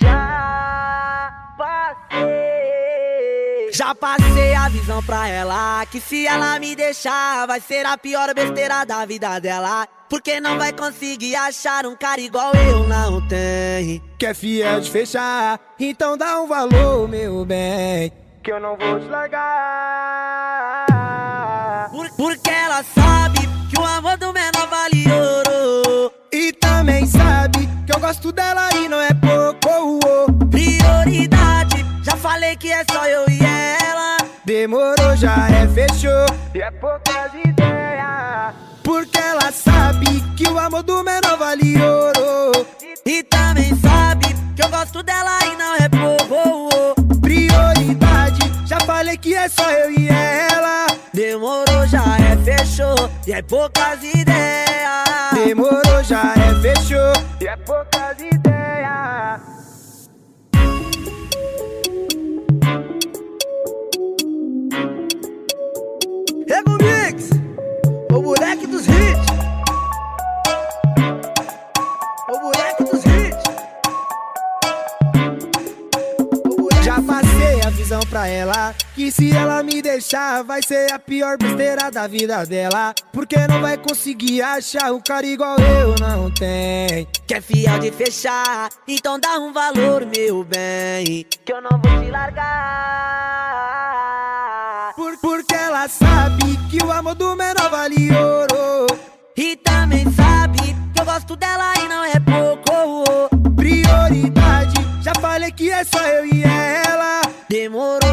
Já passei. Já passei a visão pra ela Que se ela me deixar Vai ser a pior besteira da vida dela. Porque não vai conseguir achar um cara igual eu não tem. Que é fiel de fechar Então dá um valor, meu bem. Que eu não vou te largar Por, Porque ela sabe Prioridade Já falei que é só eu e ela. Demorou, já é, fechou. E é poucas ideias Porque ela sabe Que o amor do menor vale ouro. E também sabe Que eu gosto dela e não é pouco. Prioridade Já falei que é só eu e ela. Demorou, já é, fechou. E é poucas ideias Demorou, já é, fechou. E é poucas ideias ela Que se ela me deixar Vai ser a pior besteira da vida dela. Porque não vai conseguir achar Um cara igual eu não tem. Que é fiel de fechar Então dá um valor, meu bem. Que eu não vou te largar. Por, Porque ela sabe Que o amor do menor vale ouro. E também sabe Que eu gosto dela e não é pouco. Prioridade Já falei que é só eu e ela. Demorou,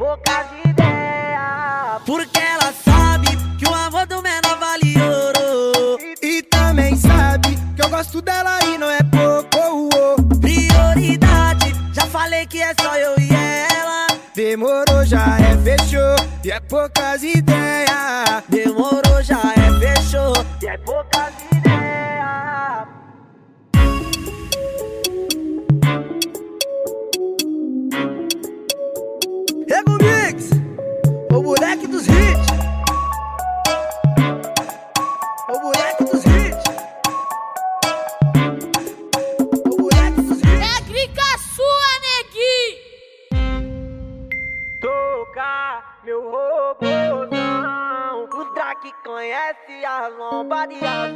poucas ideias Porque ela sabe Que o amor do menor vale ouro. E, também sabe Que eu gosto dela e não é pouco Prioridade Já falei que é só eu e ela. Demorou, já é, fechou. E é poucas ideias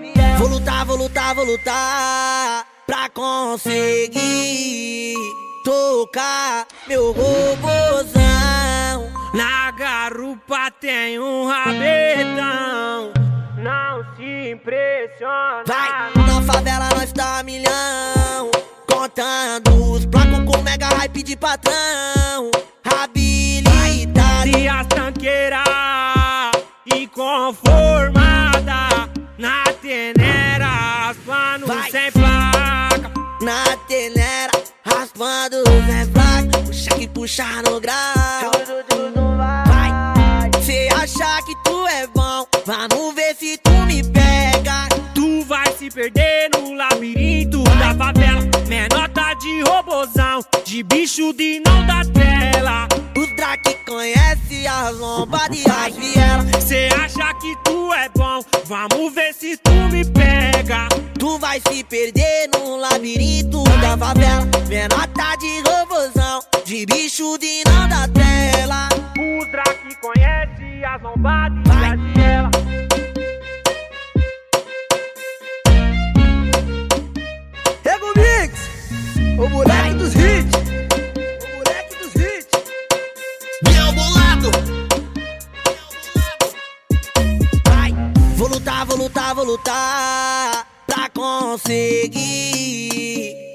viés. Vou lutar, vou lutar, vou lutar pra conseguir tocar meu robôzão. Na garupa tem um rabetão. Não se impressiona. Vai, na favela nós tá a milhão. Contando os placos com mega hype de patrão. Habilidade. E as tanqueiras inconformada. Na tenera, raspando os placa. Puxa que puxa no grau. Vai, cê acha que tu é bom? Vamos ver se tu me pega. Tu vai se perder no labirinto da favela. Menor tá de robozão, de bicho de não da tela. O conhece as lombas e as vielas. Cê acha que tu é bom? Vamos ver se tu me pega. Tu vai se perder no labirinto da favela. Menor tá de robozão, de bicho de não da tela. O Drake conhece as lombadas e Vai. as viela. Rego Mix, o moleque dos hits. Vai, vou lutar, vou lutar, vou lutar pra conseguir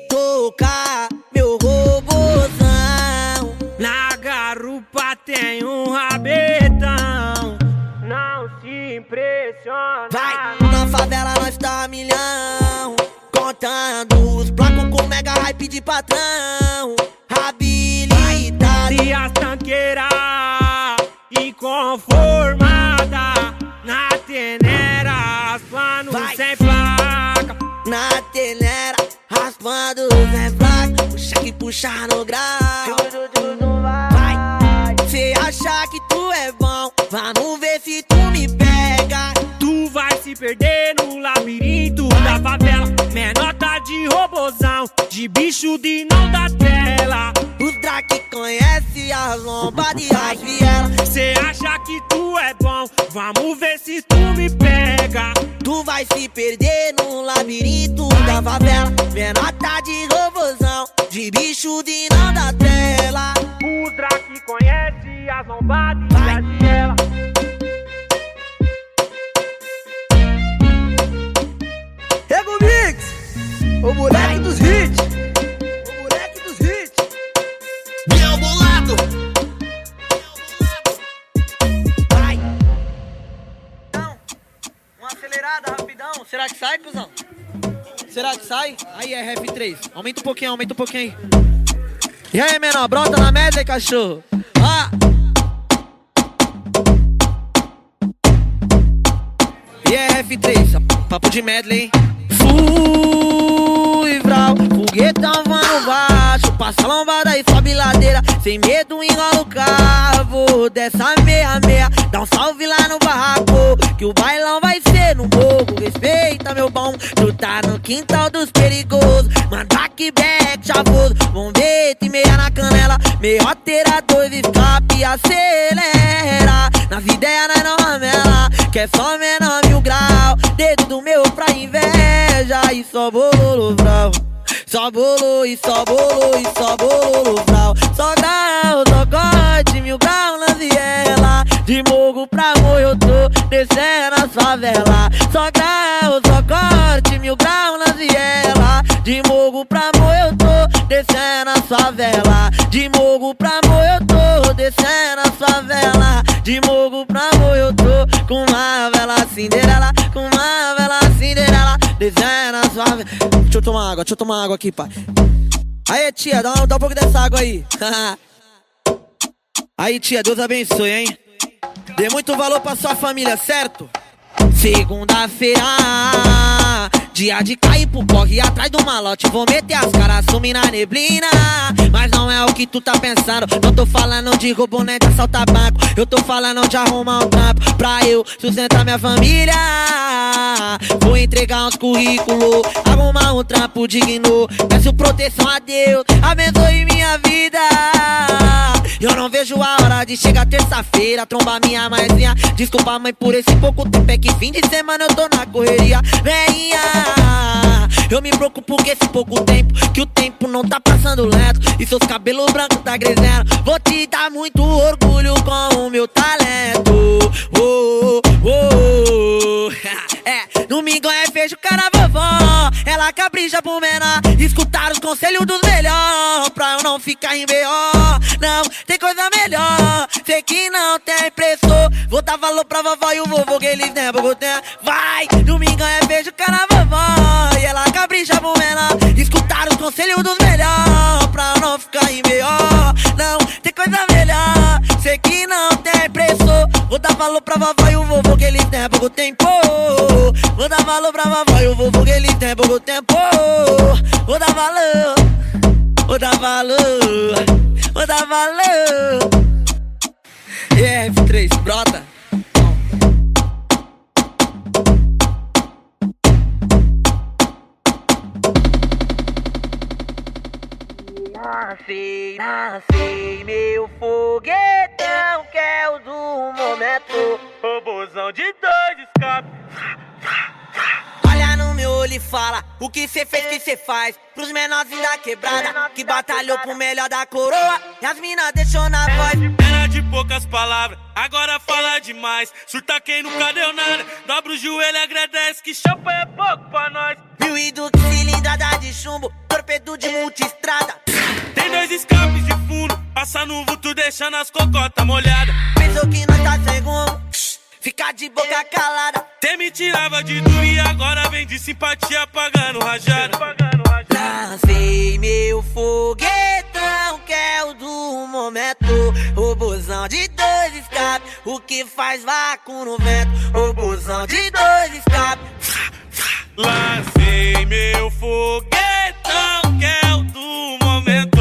tocar meu robôzão. Na garupa tem um rabetão. Não se impressiona. Vai, na favela nós tá milhão. Contando os placos com mega hype de patrão. Habilidade. Inconformada. Na tenera, raspando Vai. sem placa. Na tenera, raspando os placa. Puxa que puxa no grau. Vai, cê acha que tu é bom? Vamos ver se tu me pega. Tu vai se perder no labirinto da favela. Menor tá de robozão, de bicho de não dar tela. Conhece as lombadas e as vielas. Cê acha que tu é bom? Vamos ver se tu me pega. Tu vai se perder no labirinto da favela. Menota de robozão, de bicho de não dar tela. O Drake conhece as lombadas e Vai. as vielas. Rego Mix, o moleque dos hits. Sai? Aí é ref 3. Aumenta um pouquinho, aumenta um pouquinho. E aí, menor, brota na média, cachorro. Ah. E é F3, papo de medley, hein? Fui, vral, foguetão voando baixo Passa lombada e sobe ladeira Sem medo enrola o carro Dessa meia meia Dá um salve lá no barraco Que o bailão vai ser no morro Respeita meu bom tá no quintal dos perigosos. Manda que back chavoso Bombeta e meia na canela. Meioteira, dois escape Acelera. Nas ideias nós não ramela Que é só menor mil grau. Dedo do meu pra inveja. E só bolo vral. Só bolo e só bolo e só bolo vral. Só grau, só corte, mil grau na viela. De morro pra morro eu tô descendo as favela. Só corte, mil grau na viela De morro pra morro eu tô descendo as favela De morro pra morro eu tô descendo as favela De morro pra morro eu tô com uma vela cinderela Com uma vela cinderela descendo as favela Deixa eu tomar água, deixa eu tomar água aqui, pai Aí, tia, dá, dá um pouco dessa água aí. aí, tia, Deus abençoe, hein? Dê muito valor pra sua família, certo? Segunda-feira, dia de cair pro corre atrás do malote. Vou meter as caras, sumir na neblina. Mas não é o que tu tá pensando. Não tô falando de roubo nem de assaltar banco. Eu tô falando de arrumar um trampo pra eu sustentar minha família. Vou entregar uns currículos, arrumar um trampo digno. Peço proteção a Deus, abençoe minha vida. Eu não vejo a hora de chegar terça-feira, trombar minha mãezinha. Desculpa, mãe, por esse pouco tempo. É que fim de semana eu tô na correria. Venha, eu me preocupo com esse pouco tempo. Que o tempo não tá passando lento. E seus cabelos brancos tá crescendo. Vou te dar muito orgulho com o meu talento. Oh, oh, oh. É, domingo é feijo, cara vovó. Ela capricha pro menor. Escutar os conselhos dos melhores. Pra eu não ficar em B.O. Não, tem coisa melhor. Sei que não tem preço. Vou dar valor pra vovó e o vovô que eles nem pouco. Vai, domingo é beijo, cara vovó. E ela capricha pro menor. Escutar os conselhos dos melhores. Pra eu não ficar em B.O. Não, tem coisa melhor. Sei que não valor pra vovó e o vovô que eles têm pouco tempo. Vou dar valor pra vovó e o vovô que eles têm pouco tempo. Vou dar valor. Vou dar valor. Vou dar valor. E aí, F3, brota. Nasci, meu foguetão que é o do momento. Robozão de dois escape. Olha no meu olho e fala o que cê fez, que cê faz. Pros menorzinhos da quebrada que batalhou pro melhor da coroa. E as minas deixou na voz. Era de poucas palavras, agora fala demais. Surta quem nunca deu nada. Dobra o joelho e agradece que chapa é pouco pra nós. Mil e duque, cilindrada de chumbo, torpedo de multistrada. Tem dois escapes de fundo, passa no vulto deixando as cocotas molhadas. Pensou que nós tá sem rumo, fica de boca calada. Cê me tirava de duro e agora vem de simpatia pagando rajada. Lancei meu foguetão, que é o do momento. Robozão de dois escapes, o que faz vácuo no vento. Robozão de dois escapes. Lancei meu foguetão, que é o do momento.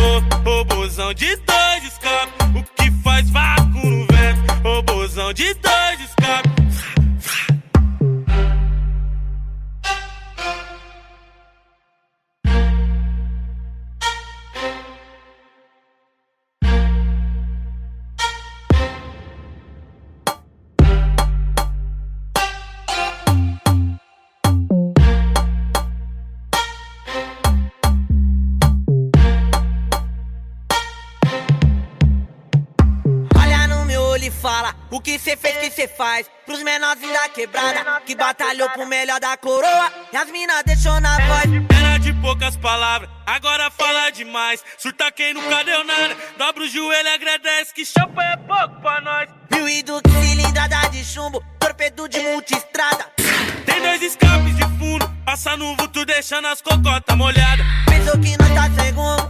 Robozão de dois escapes, o que faz vácuo no vento. Robozão de dois escapes. O que cê fez, que cê faz. Pros menorzinhos da quebrada, que batalhou pro melhor da coroa. E as minas deixou na voz. Era de poucas palavras, agora fala demais. Surta quem nunca deu nada. Dobra o joelho e agradece que chapa é pouco pra nós. Mil e duque, cilindrada de chumbo, torpedo de multistrada. Tem dois escapes de fundo, passa no vulto deixando as cocotas molhadas. Pensou que nós tá segundo,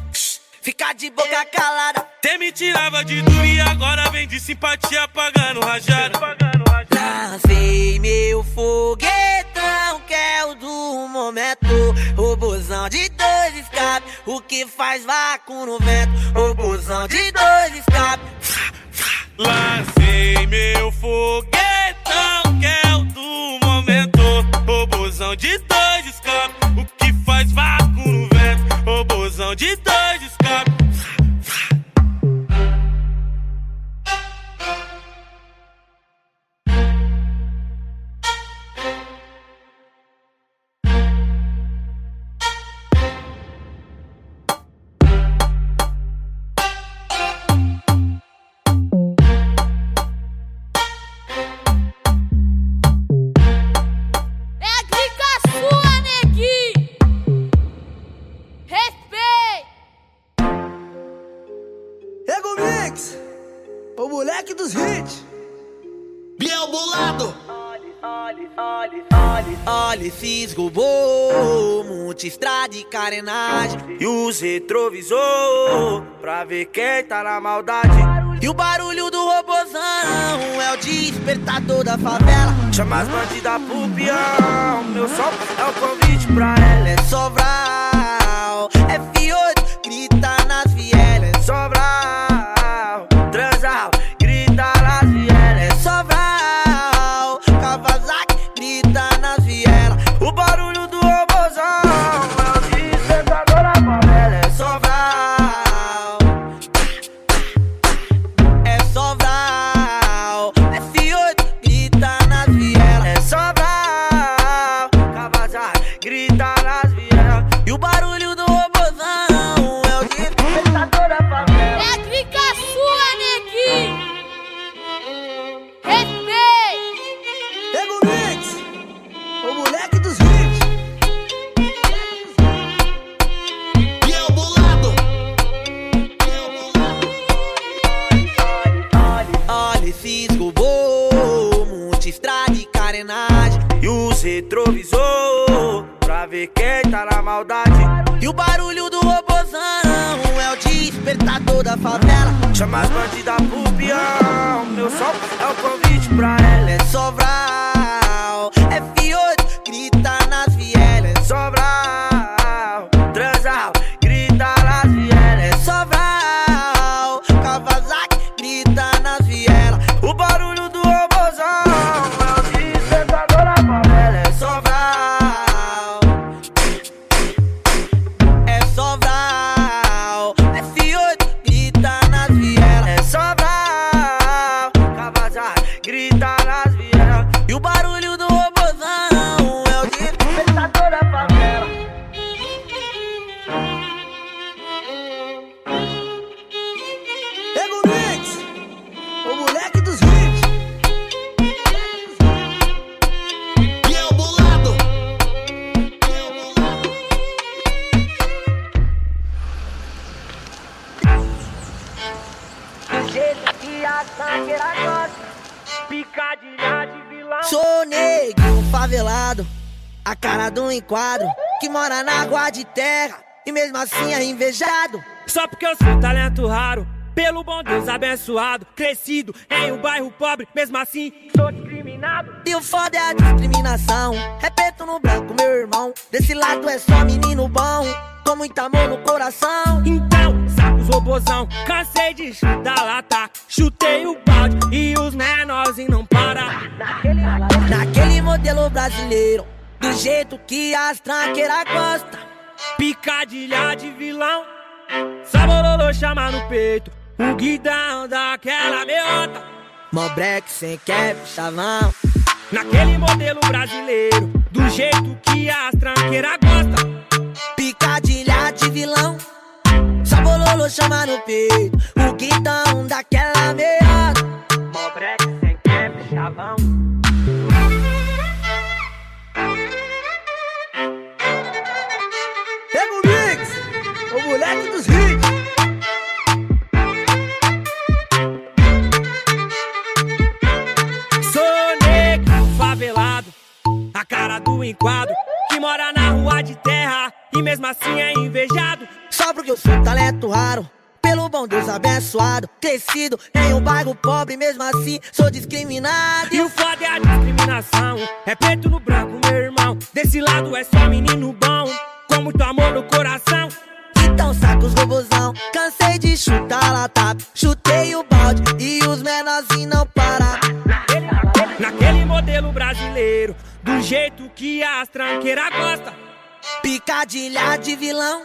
fica de boca calada. Até me tirava de dormir, agora vem de simpatia pagando rajada. Lancei meu foguetão, que é o do momento. Robozão de dois escapes, o que faz vácuo no vento. Robozão de dois escapes. Lancei meu foguetão, que é o do momento. Robozão de dois escapes, o que faz vácuo no vento. Robozão de dois escapes. Mix, o moleque dos hits. Biel Bolado. Olha, fiz robô, multistrada e carenagem. E os retrovisor, pra ver quem tá na maldade. E o barulho do robozão é o despertador da favela. Chama as bandidas pro peão. Meu som é o convite pra ela. É Sobral, que mora na rua de terra e mesmo assim é invejado. Só porque eu sou talento raro, pelo bom Deus abençoado, crescido em um bairro pobre, mesmo assim sou discriminado. E o foda é a discriminação. Repito no branco, meu irmão. Desse lado é só menino bom, com muito amor no coração. Então, saca os robozão, cansei de chutar lata, chutei o balde e os menorzinhos não param. Naquele modelo brasileiro, do jeito que as tranqueiras gostam. Picadilha de vilão, saborolô chama no peito, o guidão daquela meota. Mó break sem cap, chavão. Naquele modelo brasileiro, do jeito que as tranqueiras gostam. Picadilha de vilão. Sabololo chama no peito. O guidão daquela meada. Mó break chavão. Mesmo assim é invejado. Só porque eu sou talento raro. Pelo bom Deus abençoado, crescido em um bairro pobre, mesmo assim sou discriminado. E o foda é a discriminação. É preto no branco, meu irmão. Desse lado é só menino bom, com muito amor no coração. Então saca os robozão, cansei de chutar lata, chutei o balde e os menorzinhos não param. Naquele modelo brasileiro, do jeito que as tranqueiras gostam. Picadilha de vilão,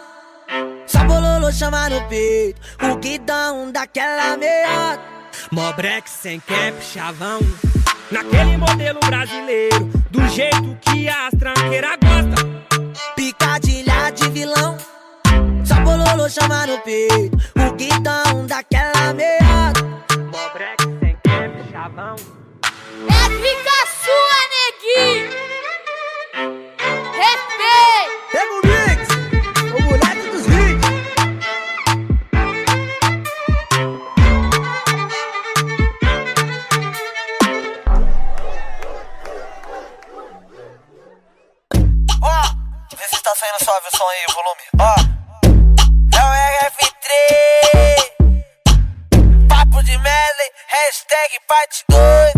só bololo chama no peito, o guidão daquela meiota. Mobrex sem cap, chavão. Naquele modelo brasileiro, do jeito que as tranqueiras gostam. Picadilha de vilão, só bololo chama no peito, o guidão daquela meiota. Mobrex sem cap, chavão. É fica sua, neguinho. Respeita. Saindo suave o som aí, o volume. Ó, é o RF3. Papo de Medley, hashtag parte 2.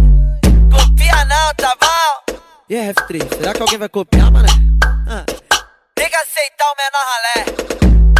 Copia não, tá bom? E aí, F3, será que alguém vai copiar, mané? Ah. Tem que aceitar o menor ralé.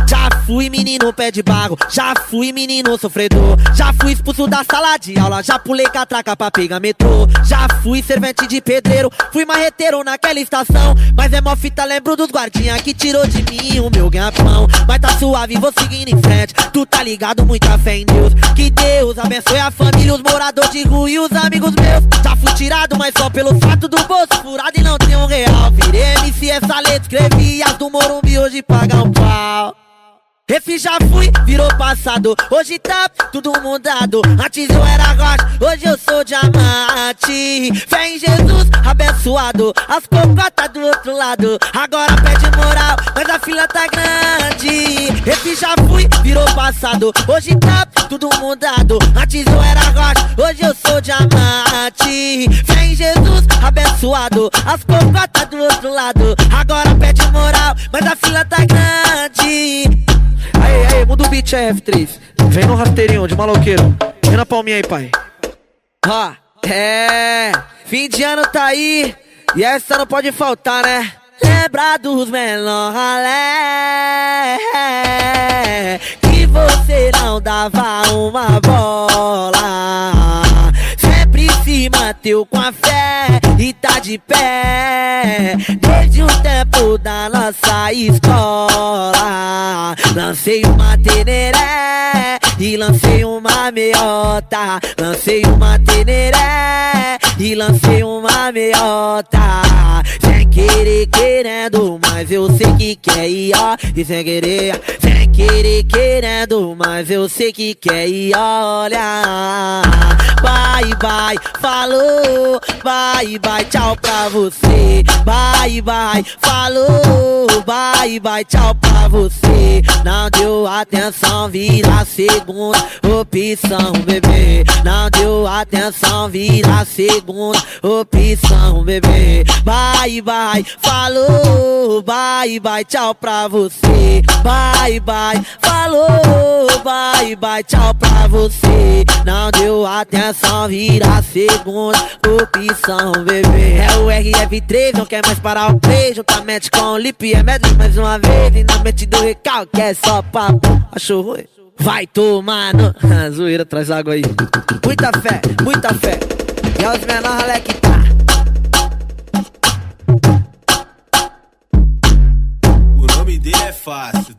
Já fui menino pé de barro, já fui menino sofredor. Já fui expulso da sala de aula, já pulei catraca pra pegar metrô. Já fui servente de pedreiro, fui marreteiro naquela estação. Mas é mó fita, lembro dos guardinha que tirou de mim o meu ganha-pão. Mas tá suave, vou seguindo em frente. Tu tá ligado, muita fé em Deus. Que Deus abençoe a família, os moradores de rua e os amigos meus. Já fui tirado, mas só pelo fato do bolso furado e não tem um real. Virei MC, essa letra, escrevi as do Morumbi, hoje paga um pau. Esse já fui, virou passado. Hoje tá tudo mudado. Antes eu era rocha, hoje eu sou diamante. Fé em Jesus, abençoado. As cocotas do outro lado. Agora pede moral, mas a fila tá grande. Esse já fui, virou passado. Hoje tá tudo mudado. Antes eu era rocha, hoje eu sou diamante. Fé em Jesus, abençoado. As cocotas do outro lado. Agora pede moral, mas a fila tá grande. Beat aí, F3. Vem no rasteirinho de maloqueiro. Vem na palminha aí, pai. Ó, é, fim de ano tá aí, e essa não pode faltar, né? Lembra dos menor ralé Que você não dava uma bola manteu com a fé e tá de pé. Desde o tempo da nossa escola Lancei uma teneré e lancei uma meiota. Lancei uma teneré e lancei uma meiota. Sem querer querendo, mas eu sei que quer ir, ó. E sem querer, sem querer querendo, mas eu sei que quer ir, olha Bye, bye, falou. Bye, bye, tchau pra você. Bye, bye, falou. Bye, bye, tchau pra você. Não deu atenção, vira segunda opção, bebê. Não deu atenção, vira segunda opção, bebê. Bye, bye, falou. Bye, bye, tchau pra você. Bye, bye, falou. Bye, bye, tchau pra você. Não deu atenção, vira a segunda opção, bebê. É o RF3, não quer mais parar o play Juntamente com o Lip é medley mais uma vez. E na mente do recalque é só papo Achou ruim? Vai tomar no... Zoeira, traz água aí. Muita fé, muita fé. E é os menores que tá. O nome dele é fácil,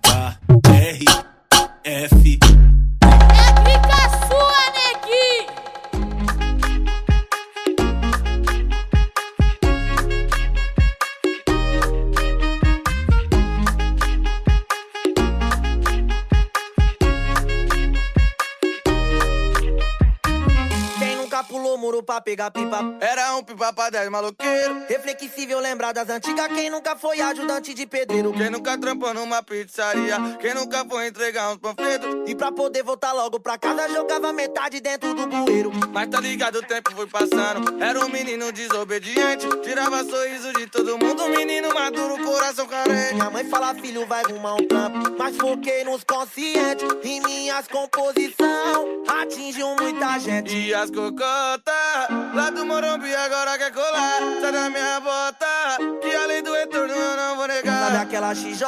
pegar pipa. Era um pipa pra 10 maloqueiro. Reflexível lembrar das antigas, quem nunca foi ajudante de pedreiro. Quem nunca trampou numa pizzaria, quem nunca foi entregar uns panfletos. E pra poder voltar logo pra casa, jogava metade dentro do bueiro. Mas tá ligado, o tempo foi passando. Era um menino desobediente, tirava sorriso de todo mundo. Menino maduro, coração carente. Minha mãe fala, filho, vai arrumar um trampo. Mas foquei nos conscientes e minhas composição atingiu muita gente. E as cocotas lá do Morumbi agora quer colar. Sai da minha bota, que além do retorno eu não vou negar. Sabe aquela XJ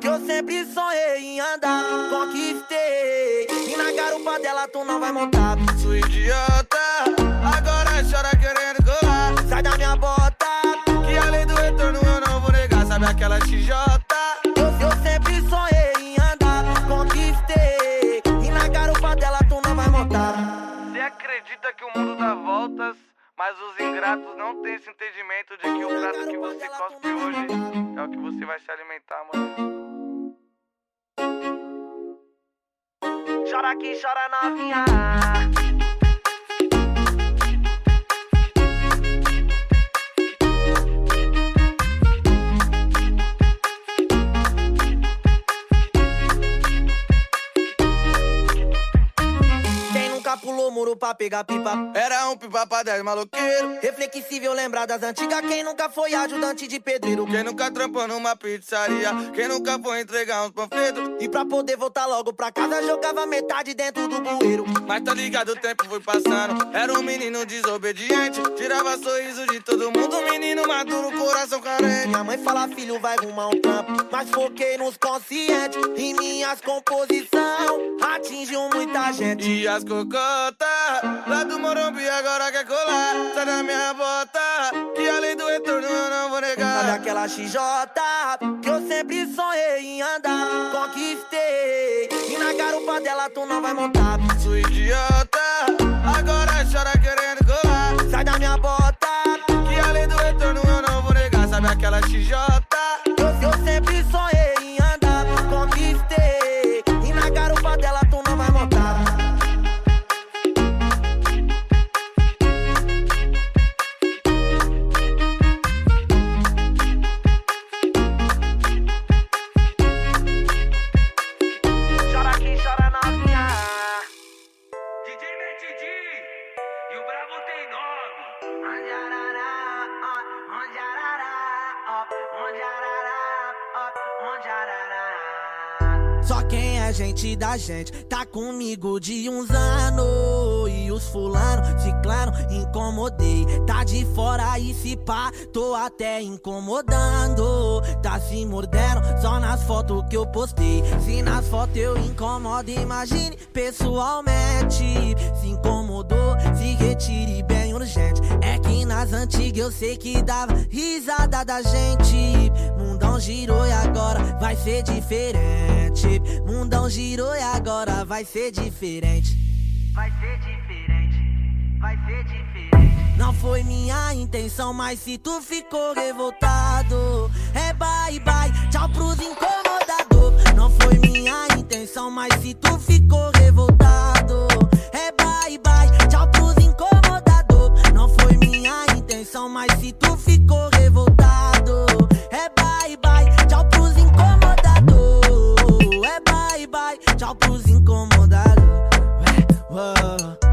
que eu sempre sonhei em andar? Conquistei. E na garupa dela tu não vai montar. Sou idiota, agora chora querendo colar. Sai da minha bota, que além do retorno eu não vou negar. Sabe aquela XJ? Acredita que o mundo dá voltas, mas os ingratos não têm esse entendimento de que o prato que você cospe hoje é o que você vai se alimentar, mano. Chora que chora novinha. Muro pra pegar pipa? Era um pipa pra 10 maloqueiro. Reflexível lembrar das antigas, quem nunca foi ajudante de pedreiro? Quem nunca trampou numa pizzaria, quem nunca foi entregar uns panfletos. E pra poder voltar logo pra casa, jogava metade dentro do bueiro. Mas tá ligado, o tempo foi passando. Era um menino desobediente, tirava sorriso de todo mundo. Menino maduro, coração carente. Minha mãe fala, filho, vai arrumar um trampo. Mas foquei nos conscientes e minhas composição atingiu muita gente. E as cocotas lá do Morumbi agora quer colar. Sai da minha bota, que além do retorno eu não vou Sabe negar. aquela XJ que eu sempre sonhei em andar? Conquistei. E na garupa dela tu não vai montar. Sou idiota, gente tá comigo de uns anos. E os fulano, ciclano, incomodei. Tá de fora e se pá, tô até incomodando. Tá se mordendo só nas fotos que eu postei. Se nas fotos eu incomodo, imagine pessoalmente. Se incomodou, se retire bem urgente. É que nas antigas eu sei que dava risada da gente. Mundão girou e agora vai ser diferente. Mundão girou e agora vai ser diferente. Vai ser diferente, vai ser diferente. Não foi minha intenção, mas se tu ficou revoltado, é bye bye, tchau pros incomodador. Não foi minha intenção, mas se tu ficou revoltado, tchau pros incomodados. Ué, ué.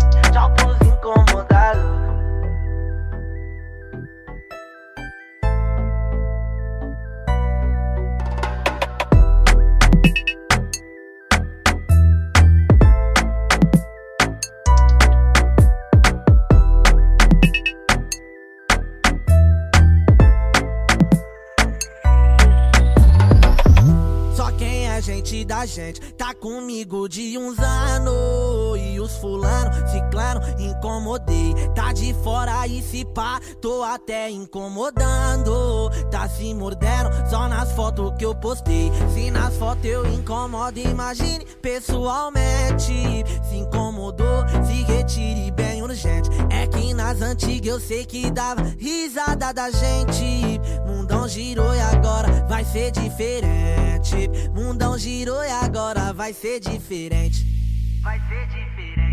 Gente tá comigo de uns anos. Fulano, ciclano, incomodei. Tá de fora e se pá, tô até incomodando. Tá se mordendo só nas fotos que eu postei. Se nas fotos eu incomodo, imagine pessoalmente. Se incomodou, se retire bem urgente. É que nas antigas eu sei que dava risada da gente. Mundão girou e agora vai ser diferente. Mundão girou e agora vai ser diferente. Vai ser diferente,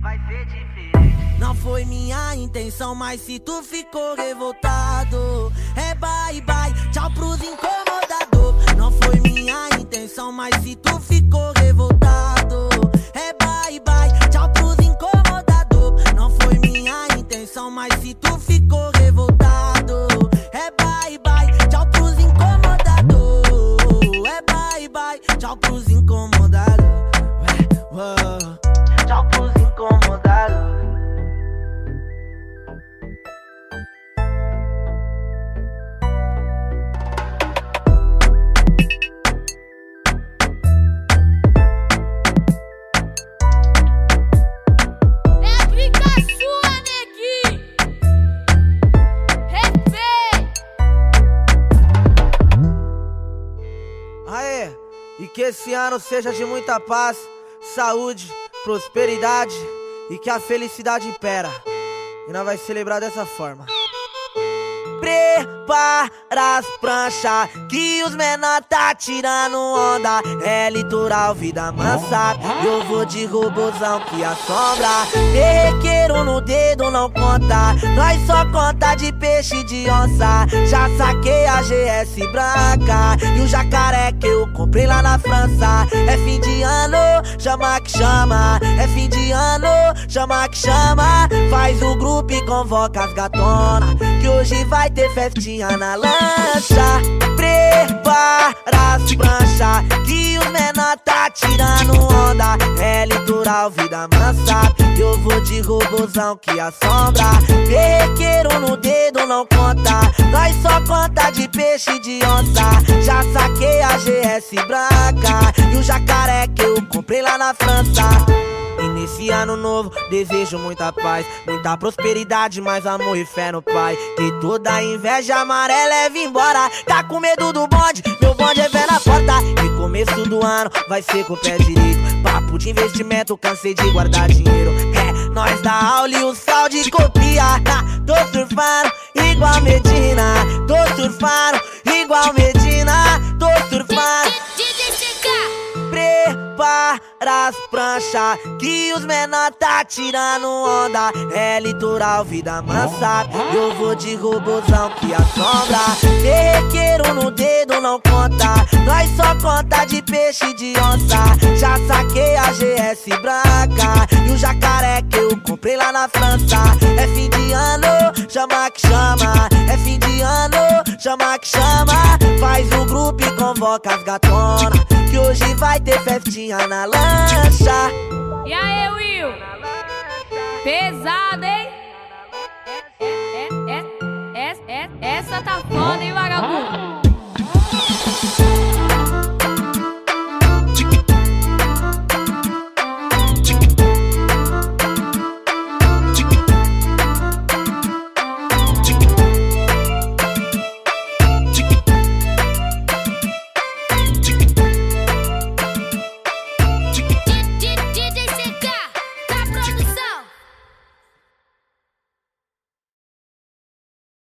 vai ser diferente. Não foi minha intenção, mas se tu ficou revoltado, é bye bye, tchau pros incomodador. Não foi minha intenção, mas se tu ficou revoltado, é bye bye, tchau pros incomodador. Não foi minha intenção, mas se tu ficou revoltado, é bye bye, tchau pros incomodador. É bye bye, tchau pros incomodador. Que esse ano seja de muita paz, saúde, prosperidade e que a felicidade impera. E nós vai celebrar dessa forma. Prepara as pranchas que os menor tá tirando onda. É litoral, vida mansa. Eu vou de robozão que assombra. Terrequeiro no dedo não conta. Nós só conta de peixe de onça. Já saquei a GS branca e o jacaré que eu comprei lá na França. É fim de ano, chama que chama. É fim de ano, chama que chama. Faz o grupo e convoca as gatonas. Hoje vai ter festinha na lancha. Prepara as pranchas que o menor tá tirando onda. É litoral, vida mansa. Eu vou de robozão que assombra. Terrequeiro no dedo não conta. Nós só conta de peixe e de onça. Já saquei a GS branca e o jacaré que eu comprei lá na França. E nesse ano novo desejo muita paz, muita prosperidade, mais amor e fé no Pai. Que toda inveja amarela leve embora. Tá com medo do bonde? Meu bonde é pé na porta. E começo do ano vai ser com o pé direito. Papo de investimento, cansei de guardar dinheiro. É, nós dá aula e o sal de copia. Tô surfando igual Medina. Tô surfando igual Medina. Tô surfando. Prepara as pranchas que os menor tá tirando onda. É litoral, vida mansa. Eu vou de robozão que assombra. Terrequeiro no dedo não conta. Nós só conta de peixe de onça. Já saquei a GS branca e o jacaré que eu comprei lá na França. É fim de ano, chama que chama. É fim de ano, chama que chama. Faz o grupo convoca as gatonas. Que hoje vai ter festinha na lancha. E aí, Will? Pesado, hein? É, é, é, é, é, é, essa tá foda, hein, vagabundo?